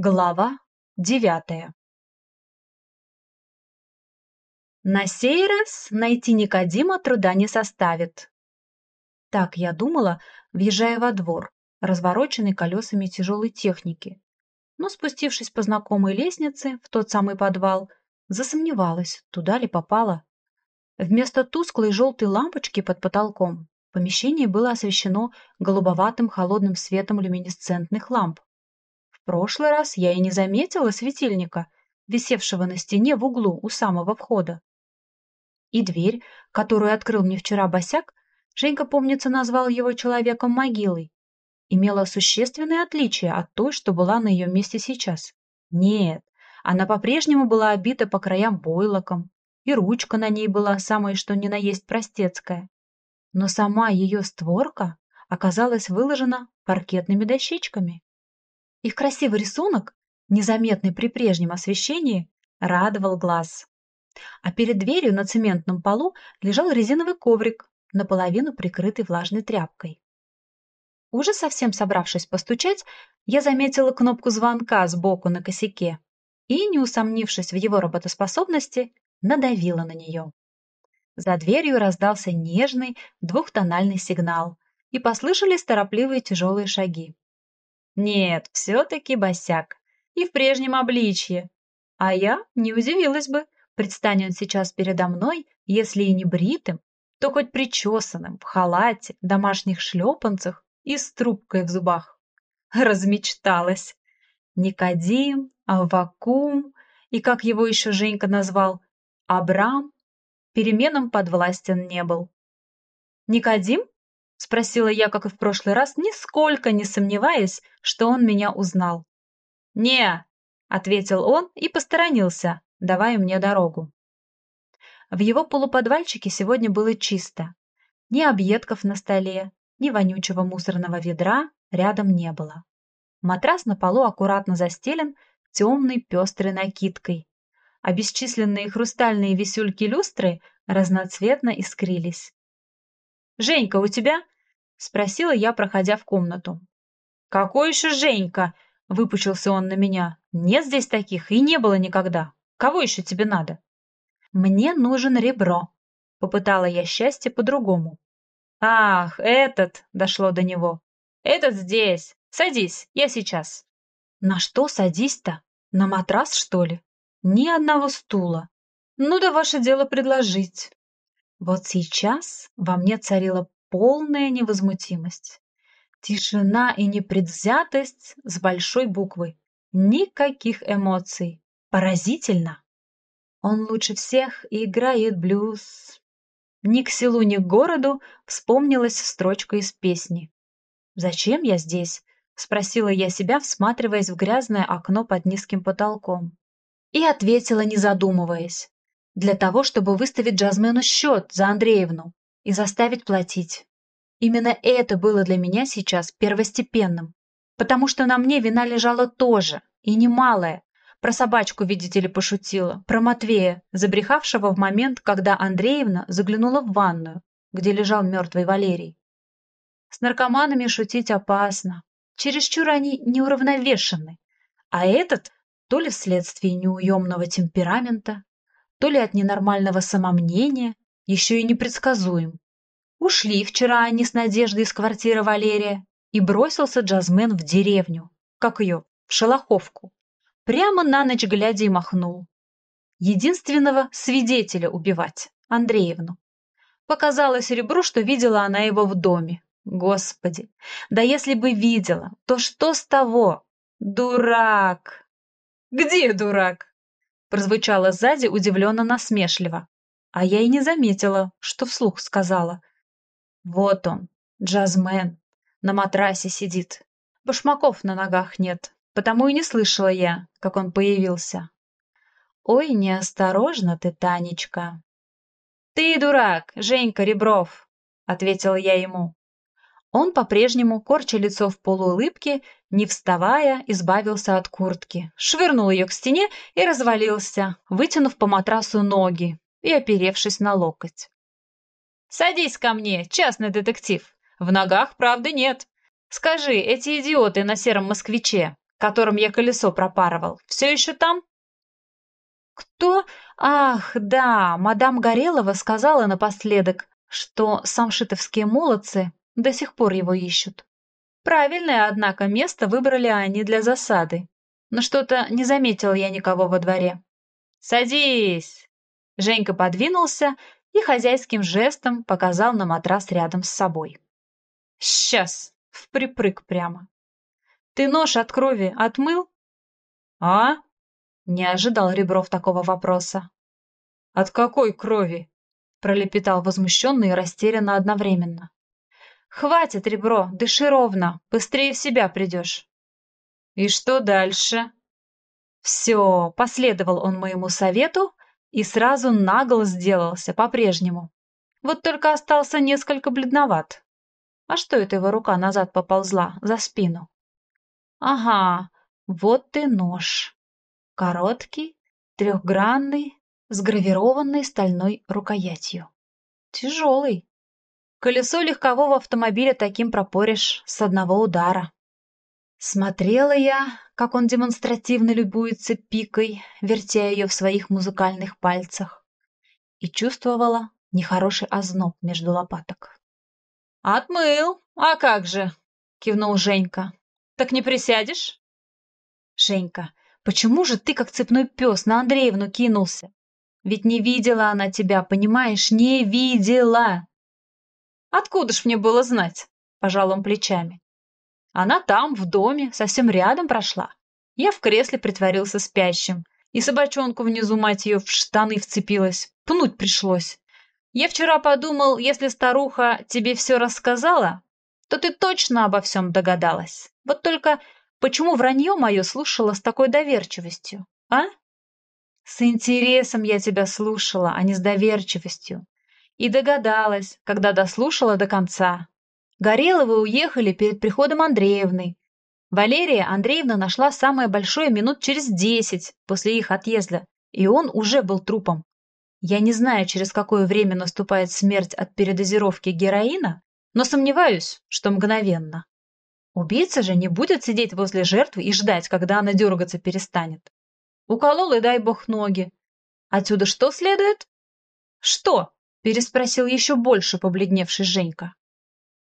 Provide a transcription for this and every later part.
Глава девятая На сей раз найти Никодима труда не составит. Так я думала, въезжая во двор, развороченный колесами тяжелой техники. Но спустившись по знакомой лестнице в тот самый подвал, засомневалась, туда ли попала. Вместо тусклой желтой лампочки под потолком помещение было освещено голубоватым холодным светом люминесцентных ламп прошлый раз я и не заметила светильника, висевшего на стене в углу у самого входа. И дверь, которую открыл мне вчера босяк, Женька, помнится, назвал его человеком-могилой, имела существенное отличие от той, что была на ее месте сейчас. Нет, она по-прежнему была обита по краям бойлоком, и ручка на ней была самая что ни на есть простецкая. Но сама ее створка оказалась выложена паркетными дощечками. Их красивый рисунок, незаметный при прежнем освещении, радовал глаз. А перед дверью на цементном полу лежал резиновый коврик, наполовину прикрытый влажной тряпкой. Уже совсем собравшись постучать, я заметила кнопку звонка сбоку на косяке и, не усомнившись в его работоспособности, надавила на нее. За дверью раздался нежный двухтональный сигнал, и послышались торопливые тяжелые шаги. Нет, все-таки босяк. И в прежнем обличье. А я не удивилась бы, предстань он сейчас передо мной, если и не бритым, то хоть причесанным, в халате, домашних шлепанцах и с трубкой в зубах. Размечталась. Никодим, Аввакум и, как его еще Женька назвал, Абрам, переменам подвластен не был. «Никодим?» — спросила я, как и в прошлый раз, нисколько не сомневаясь, что он меня узнал. «Не!» — ответил он и посторонился, давая мне дорогу. В его полуподвальчике сегодня было чисто. Ни объедков на столе, ни вонючего мусорного ведра рядом не было. Матрас на полу аккуратно застелен темной пестрой накидкой, а бесчисленные хрустальные висюльки люстры разноцветно искрились. «Женька у тебя?» — спросила я, проходя в комнату. «Какой еще Женька?» — выпучился он на меня. «Нет здесь таких и не было никогда. Кого еще тебе надо?» «Мне нужен ребро», — попытала я счастье по-другому. «Ах, этот!» — дошло до него. «Этот здесь. Садись, я сейчас». «На что садись-то? На матрас, что ли? Ни одного стула. Ну да ваше дело предложить». Вот сейчас во мне царила полная невозмутимость. Тишина и непредвзятость с большой буквы. Никаких эмоций. Поразительно. Он лучше всех играет блюз. Ни к селу, ни к городу вспомнилась строчка из песни. «Зачем я здесь?» — спросила я себя, всматриваясь в грязное окно под низким потолком. И ответила, не задумываясь для того, чтобы выставить Джазмену счет за Андреевну и заставить платить. Именно это было для меня сейчас первостепенным, потому что на мне вина лежала тоже, и немалая. Про собачку, видите ли, пошутила, про Матвея, забрехавшего в момент, когда Андреевна заглянула в ванную, где лежал мертвый Валерий. С наркоманами шутить опасно, чересчур они неуравновешены, а этот то ли вследствие неуемного темперамента, то ли от ненормального самомнения, еще и непредсказуем. Ушли вчера они с Надеждой из квартиры Валерия, и бросился джазмен в деревню, как ее, в Шелоховку. Прямо на ночь глядя и махнул. Единственного свидетеля убивать, Андреевну. Показалось ребру, что видела она его в доме. Господи, да если бы видела, то что с того? Дурак! Где дурак? прозвучало сзади удивленно насмешливо. А я и не заметила, что вслух сказала. Вот он, джазмен, на матрасе сидит. Башмаков на ногах нет, потому и не слышала я, как он появился. Ой, неосторожно ты, Танечка. Ты дурак, Женька Ребров, ответила я ему. Он по-прежнему, корча лицо в полуулыбке, не вставая, избавился от куртки, швырнул ее к стене и развалился, вытянув по матрасу ноги и оперевшись на локоть. «Садись ко мне, частный детектив. В ногах правды нет. Скажи, эти идиоты на сером москвиче, которым я колесо пропарывал, все еще там?» «Кто? Ах, да, мадам Горелова сказала напоследок, что самшитовские молодцы до сих пор его ищут. Правильное, однако, место выбрали они для засады. Но что-то не заметил я никого во дворе. «Садись!» Женька подвинулся и хозяйским жестом показал на матрас рядом с собой. «Сейчас!» — вприпрыг прямо. «Ты нож от крови отмыл?» «А?» Не ожидал Ребров такого вопроса. «От какой крови?» — пролепетал возмущенно и растерянно одновременно. «Хватит, Ребро, дыши ровно, быстрее в себя придешь». «И что дальше?» Все, последовал он моему совету и сразу нагло сделался по-прежнему. Вот только остался несколько бледноват. А что это его рука назад поползла, за спину? Ага, вот ты нож. Короткий, трехгранный, с гравированной стальной рукоятью. Тяжелый. Колесо легкового автомобиля таким пропоришь с одного удара. Смотрела я, как он демонстративно любуется пикой, вертя ее в своих музыкальных пальцах, и чувствовала нехороший озноб между лопаток. «Отмыл! А как же!» — кивнул Женька. «Так не присядешь?» «Женька, Почему же ты, как цепной пес, на Андреевну кинулся? Ведь не видела она тебя, понимаешь? Не видела!» «Откуда ж мне было знать?» — пожал он плечами. «Она там, в доме, совсем рядом прошла. Я в кресле притворился спящим, и собачонку внизу, мать ее, в штаны вцепилась. Пнуть пришлось. Я вчера подумал, если старуха тебе все рассказала, то ты точно обо всем догадалась. Вот только Почему вранье мое слушала с такой доверчивостью, а? С интересом я тебя слушала, а не с доверчивостью. И догадалась, когда дослушала до конца. Гореловы уехали перед приходом Андреевны. Валерия Андреевна нашла самое большое минут через десять после их отъезда, и он уже был трупом. Я не знаю, через какое время наступает смерть от передозировки героина, но сомневаюсь, что мгновенно. Убийца же не будет сидеть возле жертвы и ждать, когда она дергаться перестанет. Уколол и дай бог ноги. Отсюда что следует? Что? Переспросил еще больше побледневший Женька.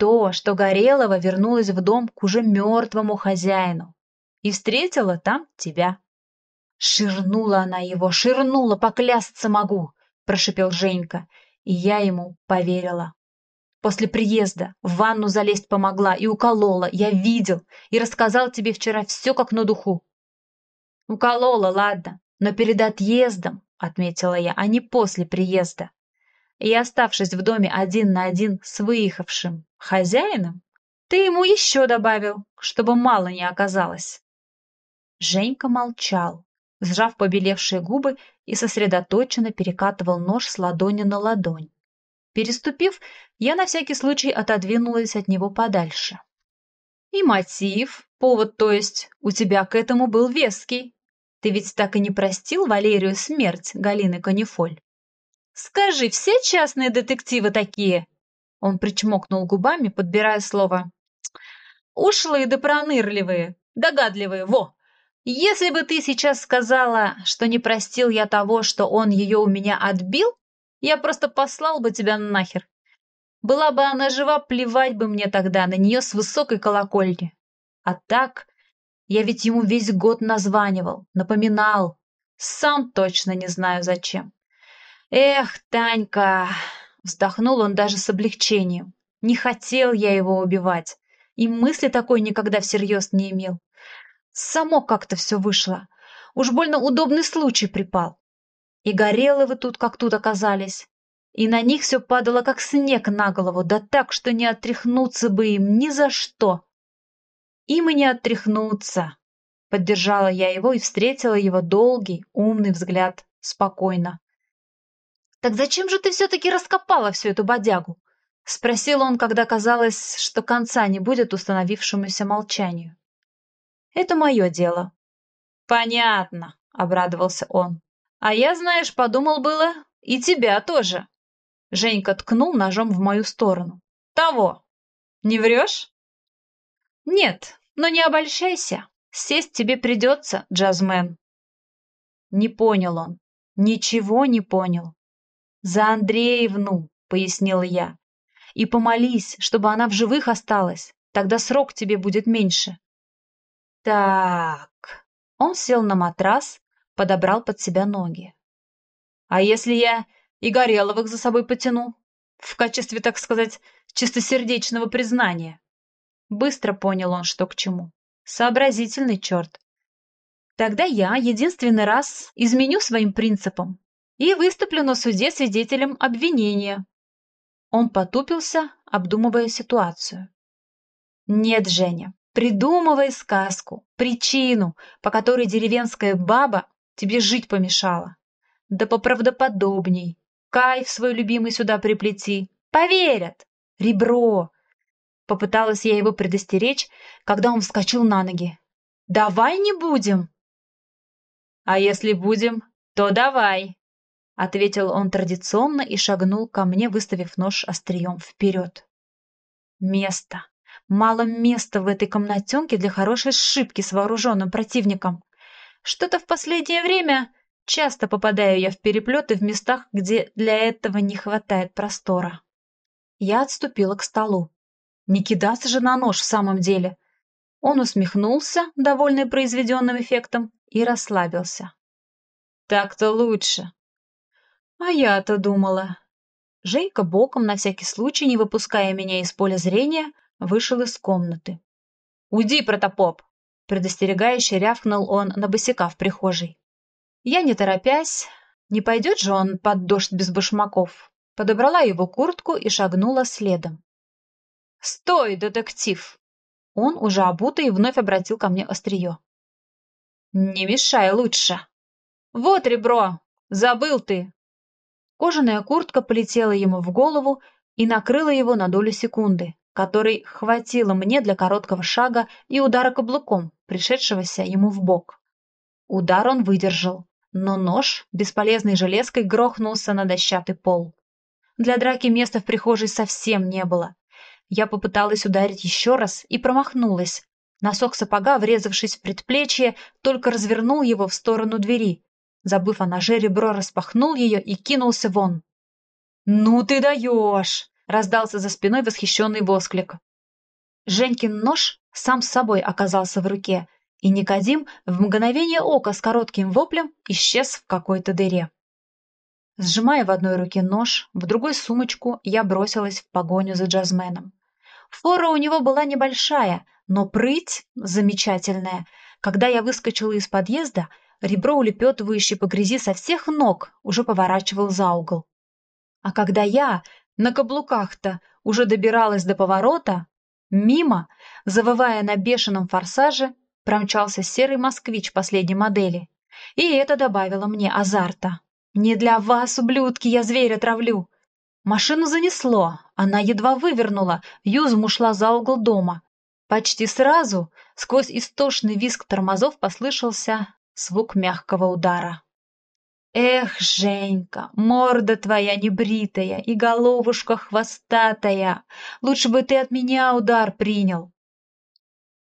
То, что Горелова вернулась в дом к уже мертвому хозяину и встретила там тебя. Ширнула она его, ширнула, поклясться могу, прошипел Женька, и я ему поверила. После приезда в ванну залезть помогла и уколола. Я видел и рассказал тебе вчера все как на духу. Уколола, ладно, но перед отъездом, отметила я, а не после приезда. И оставшись в доме один на один с выехавшим хозяином, ты ему еще добавил, чтобы мало не оказалось. Женька молчал, сжав побелевшие губы и сосредоточенно перекатывал нож с ладони на ладонь. Переступив, я на всякий случай отодвинулась от него подальше. И мотив, повод то есть, у тебя к этому был веский. Ты ведь так и не простил Валерию смерть Галины Канифоль? Скажи, все частные детективы такие? Он причмокнул губами, подбирая слово. Ушлые да пронырливые, догадливые, во! Если бы ты сейчас сказала, что не простил я того, что он ее у меня отбил, я просто послал бы тебя нахер. Была бы она жива, плевать бы мне тогда на нее с высокой колокольни. А так, я ведь ему весь год названивал, напоминал. Сам точно не знаю зачем. Эх, Танька, вздохнул он даже с облегчением. Не хотел я его убивать. И мысли такой никогда всерьез не имел. Само как-то все вышло. Уж больно удобный случай припал. И Гореловы тут как тут оказались. И на них все падало, как снег на голову, да так, что не отряхнуться бы им ни за что. Им и не отряхнуться. Поддержала я его и встретила его долгий, умный взгляд спокойно. «Так зачем же ты все-таки раскопала всю эту бодягу?» — спросил он, когда казалось, что конца не будет установившемуся молчанию. «Это мое дело». «Понятно», — обрадовался он. А я, знаешь, подумал было, и тебя тоже. Женька ткнул ножом в мою сторону. Того. Не врешь? Нет, но не обольщайся. Сесть тебе придется, джазмен. Не понял он. Ничего не понял. За Андреевну, пояснила я. И помолись, чтобы она в живых осталась. Тогда срок тебе будет меньше. Так. Он сел на матрас, подобрал под себя ноги. А если я и Гореловых за собой потяну? В качестве, так сказать, чистосердечного признания. Быстро понял он, что к чему. Сообразительный черт. Тогда я единственный раз изменю своим принципам и выступлю на суде свидетелем обвинения. Он потупился, обдумывая ситуацию. Нет, Женя, придумывай сказку, причину, по которой деревенская баба тебе жить помешала. Да поправдоподобней. Кайф свой любимый сюда приплети. Поверят. Ребро. Попыталась я его предостеречь, когда он вскочил на ноги. «Давай не будем!» «А если будем, то давай!» Ответил он традиционно и шагнул ко мне, выставив нож острием вперед. Место. Мало места в этой комнатенке для хорошей сшибки с вооруженным противником. Что-то в последнее время часто попадаю я в переплеты в местах, где для этого не хватает простора. Я отступила к столу. Не кидаться же на нож в самом деле. Он усмехнулся, довольный произведенным эффектом, и расслабился. Так-то лучше. А я-то думала. Женька боком, на всякий случай, не выпуская меня из поля зрения, вышел из комнаты. «Уйди, протопоп!» Предостерегающе рявкнул он на босика в прихожей. Я, не торопясь, не пойдет же он под дождь без башмаков, подобрала его куртку и шагнула следом. «Стой, детектив!» Он, уже обутый, вновь обратил ко мне острие. «Не мешай лучше!» «Вот ребро! Забыл ты!» Кожаная куртка полетела ему в голову и накрыла его на долю секунды, которой хватило мне для короткого шага и удара каблуком, пришедшегося ему в бок. Удар он выдержал, но нож бесполезной железкой грохнулся на дощатый пол. Для драки места в прихожей совсем не было, я попыталась ударить еще раз и промахнулась. Носок сапога, врезавшись в предплечье, только развернул его в сторону двери. Забыв о ноже, ребро распахнул ее и кинулся вон. «Ну ты даешь!» — раздался за спиной восхищенный восклик. Женькин нож сам с собой оказался в руке, и Никодим в мгновение ока с коротким воплем исчез в какой-то дыре. Сжимая в одной руке нож, в другой сумочку, я бросилась в погоню за джазменом. Фора у него была небольшая, но прыть замечательная. Когда я выскочила из подъезда, ребро, улепетывающее по грязи со всех ног, уже поворачивал за угол. А когда я, на каблуках-то, уже добиралась до поворота, мимо, завывая на бешеном форсаже, промчался серый москвич последней модели. И это добавило мне азарта. «Не для вас, ублюдки, я зверя травлю!» Машину занесло, она едва вывернула, юзом ушла за угол дома. Почти сразу, сквозь истошный визг тормозов, послышался звук мягкого удара. «Эх, Женька, морда твоя небритая и головушка хвостатая! Лучше бы ты от меня удар принял!»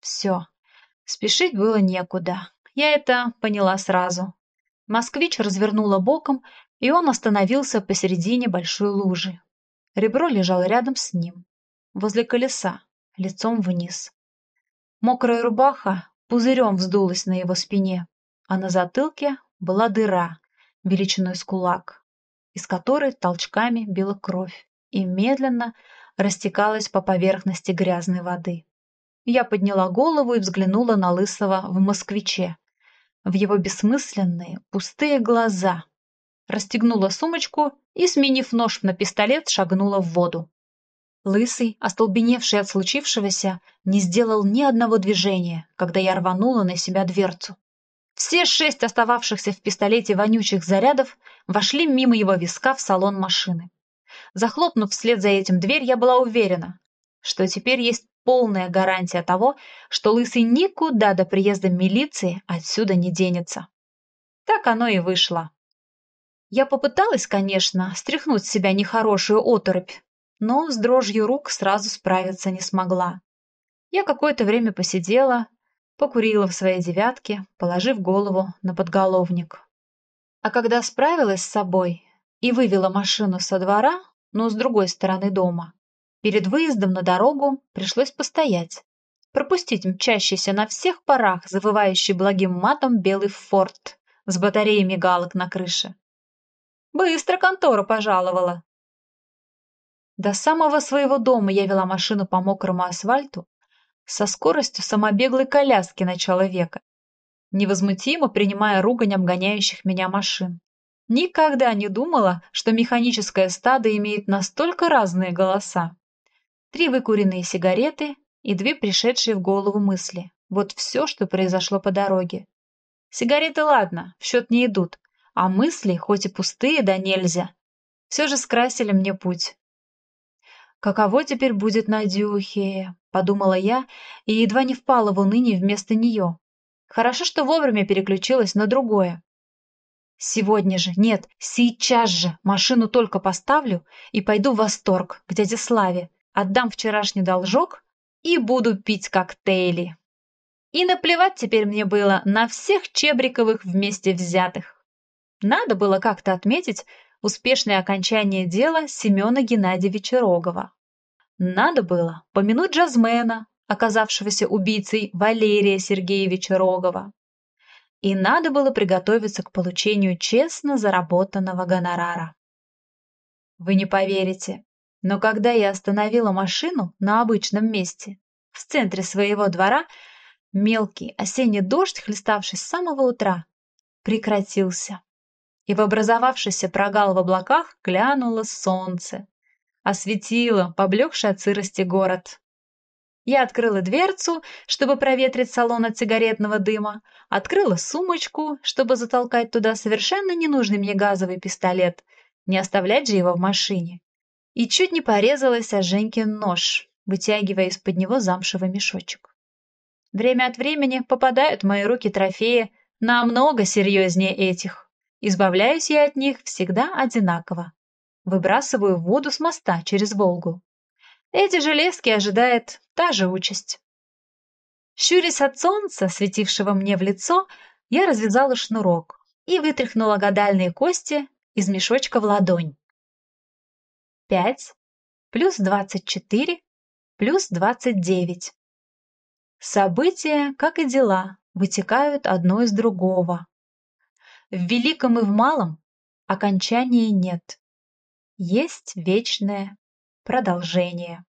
Все, спешить было некуда. Я это поняла сразу. Москвич развернула боком и он остановился посередине большой лужи. Ребро лежало рядом с ним, возле колеса, лицом вниз. Мокрая рубаха пузырем вздулась на его спине, а на затылке была дыра величиной с кулак, из которой толчками била кровь и медленно растекалась по поверхности грязной воды. Я подняла голову и взглянула на Лысого в москвиче, в его бессмысленные, пустые глаза, расстегнула сумочку и, сменив нож на пистолет, шагнула в воду. Лысый, остолбеневший от случившегося, не сделал ни одного движения, когда я рванула на себя дверцу. Все шесть остававшихся в пистолете вонючих зарядов вошли мимо его виска в салон машины. Захлопнув вслед за этим дверь, я была уверена, что теперь есть полная гарантия того, что Лысый никуда до приезда милиции отсюда не денется. Так оно и вышло. Я попыталась, конечно, стряхнуть с себя нехорошую оторопь, но с дрожью рук сразу справиться не смогла. Я какое-то время посидела, покурила в своей девятке, положив голову на подголовник. А когда справилась с собой и вывела машину со двора, но с другой стороны дома, перед выездом на дорогу пришлось постоять, пропустить мчащийся на всех парах, завывающий благим матом белый форт с батареей мигалок на крыше. Быстро контора пожаловала. До самого своего дома я вела машину по мокрому асфальту со скоростью самобеглой коляски начала века, невозмутимо принимая ругань обгоняющих меня машин. Никогда не думала, что механическое стадо имеет настолько разные голоса. Три выкуренные сигареты и две пришедшие в голову мысли. Вот все, что произошло по дороге. Сигареты, ладно, в счет не идут, а мысли, хоть и пустые, да нельзя, все же скрасили мне путь. «Каково теперь будет Надюхе?» — подумала я и едва не впала в уныние вместо нее. Хорошо, что вовремя переключилась на другое. Сегодня же, нет, сейчас же машину только поставлю и пойду в восторг к дяде Славе, отдам вчерашний должок и буду пить коктейли. И наплевать теперь мне было на всех Чебриковых вместе взятых. Надо было как-то отметить успешное окончание дела Семена Геннадьевича Рогова. Надо было помянуть джазмена, оказавшегося убийцей Валерия Сергеевича Рогова. И надо было приготовиться к получению честно заработанного гонорара. Вы не поверите, но когда я остановила машину на обычном месте, в центре своего двора, мелкий осенний дождь, хлеставший с самого утра, прекратился. И в образовавшийся прогал в облаках глянуло солнце, осветило поблекший от сырости город. Я открыла дверцу, чтобы проветрить салон от сигаретного дыма, открыла сумочку, чтобы затолкать туда совершенно ненужный мне газовый пистолет, не оставлять же его в машине, и чуть не порезалась о Женькин нож, вытягивая из-под него замшевый мешочек. Время от времени попадают в мои руки трофеи намного серьезнее этих. Избавляюсь я от них всегда одинаково. Выбрасываю в воду с моста через Волгу. Эти железки ожидает та же участь. Щурясь от солнца, светившего мне в лицо, я развязала шнурок и вытряхнула гадальные кости из мешочка в ладонь. Пять плюс двадцать четыре плюс двадцать девять. События, как и дела, вытекают одно из другого. В великом и в малом окончания нет. Есть вечное продолжение.